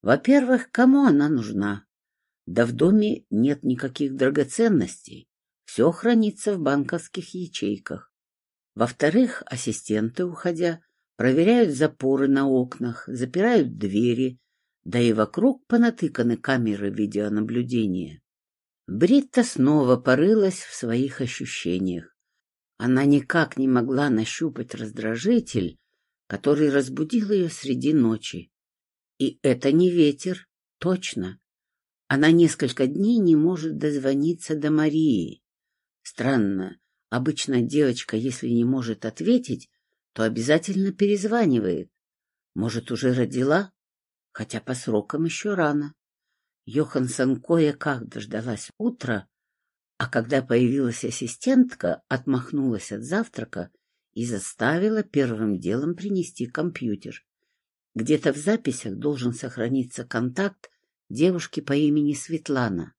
Во-первых, кому она нужна? Да в доме нет никаких драгоценностей. Все хранится в банковских ячейках. Во-вторых, ассистенты, уходя, проверяют запоры на окнах, запирают двери, да и вокруг понатыканы камеры видеонаблюдения. Бритта снова порылась в своих ощущениях. Она никак не могла нащупать раздражитель, который разбудил ее среди ночи. И это не ветер, точно. Она несколько дней не может дозвониться до Марии. Странно, обычно девочка, если не может ответить, то обязательно перезванивает. Может, уже родила? Хотя по срокам еще рано. Йоханссон кое-как дождалась утра, а когда появилась ассистентка, отмахнулась от завтрака и заставила первым делом принести компьютер. Где-то в записях должен сохраниться контакт девушки по имени Светлана.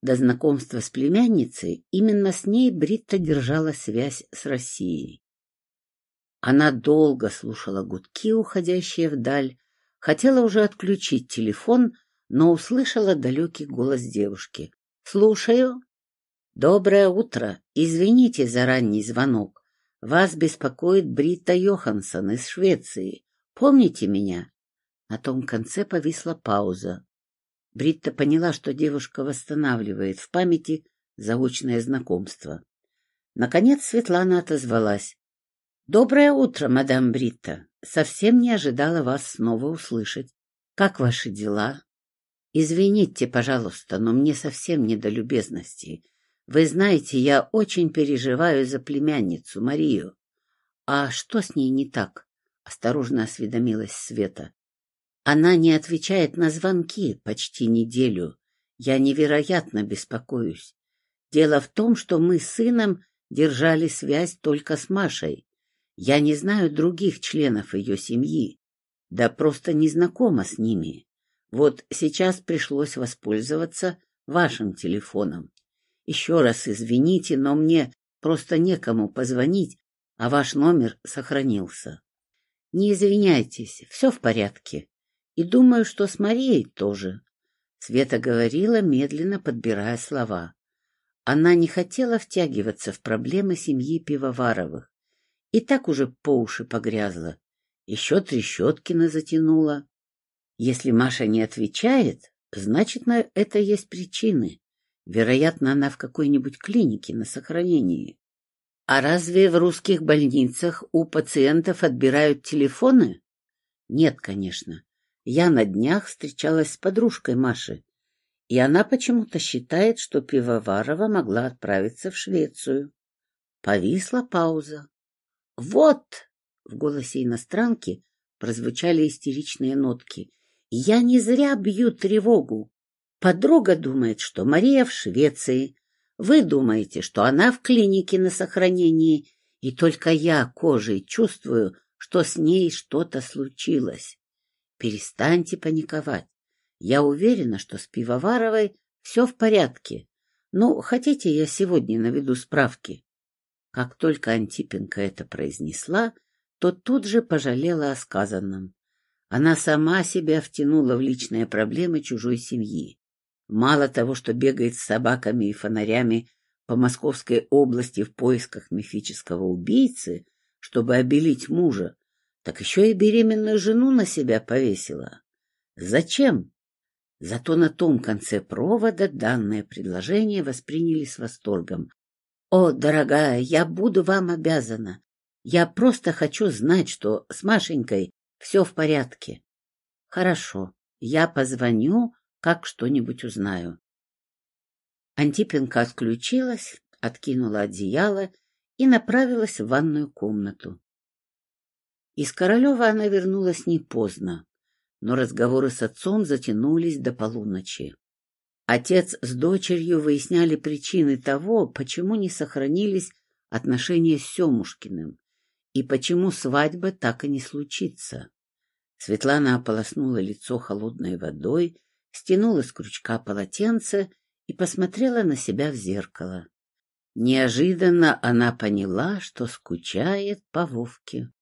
До знакомства с племянницей именно с ней Бритта держала связь с Россией. Она долго слушала гудки, уходящие вдаль, хотела уже отключить телефон, но услышала далекий голос девушки. — Слушаю. — Доброе утро. Извините за ранний звонок. Вас беспокоит Брита Йоханссон из Швеции. Помните меня? На том конце повисла пауза. Бритта поняла, что девушка восстанавливает в памяти заочное знакомство. Наконец Светлана отозвалась. — Доброе утро, мадам Бритта. Совсем не ожидала вас снова услышать. Как ваши дела? Извините, пожалуйста, но мне совсем не до любезностей. Вы знаете, я очень переживаю за племянницу Марию. А что с ней не так? Осторожно осведомилась Света. Она не отвечает на звонки почти неделю. Я невероятно беспокоюсь. Дело в том, что мы с сыном держали связь только с Машей. Я не знаю других членов ее семьи, да просто не знакома с ними. Вот сейчас пришлось воспользоваться вашим телефоном. Еще раз извините, но мне просто некому позвонить, а ваш номер сохранился. Не извиняйтесь, все в порядке. И думаю, что с Марией тоже. Света говорила, медленно подбирая слова. Она не хотела втягиваться в проблемы семьи Пивоваровых. И так уже по уши погрязла. Еще Трещоткина затянула. Если Маша не отвечает, значит, на это есть причины. Вероятно, она в какой-нибудь клинике на сохранении. А разве в русских больницах у пациентов отбирают телефоны? Нет, конечно. Я на днях встречалась с подружкой Маши, и она почему-то считает, что Пивоварова могла отправиться в Швецию. Повисла пауза. «Вот!» — в голосе иностранки прозвучали истеричные нотки. «Я не зря бью тревогу. Подруга думает, что Мария в Швеции. Вы думаете, что она в клинике на сохранении, и только я кожей чувствую, что с ней что-то случилось. Перестаньте паниковать. Я уверена, что с Пивоваровой все в порядке. Ну, хотите, я сегодня наведу справки?» Как только Антипенко это произнесла, то тут же пожалела о сказанном. Она сама себя втянула в личные проблемы чужой семьи. Мало того, что бегает с собаками и фонарями по Московской области в поисках мифического убийцы, чтобы обелить мужа, так еще и беременную жену на себя повесила. Зачем? Зато на том конце провода данное предложение восприняли с восторгом. «О, дорогая, я буду вам обязана. Я просто хочу знать, что с Машенькой все в порядке». «Хорошо, я позвоню как что-нибудь узнаю. Антипенко отключилась, откинула одеяло и направилась в ванную комнату. Из Королева она вернулась не поздно, но разговоры с отцом затянулись до полуночи. Отец с дочерью выясняли причины того, почему не сохранились отношения с Семушкиным и почему свадьба так и не случится. Светлана ополоснула лицо холодной водой стянула с крючка полотенце и посмотрела на себя в зеркало. Неожиданно она поняла, что скучает по Вовке.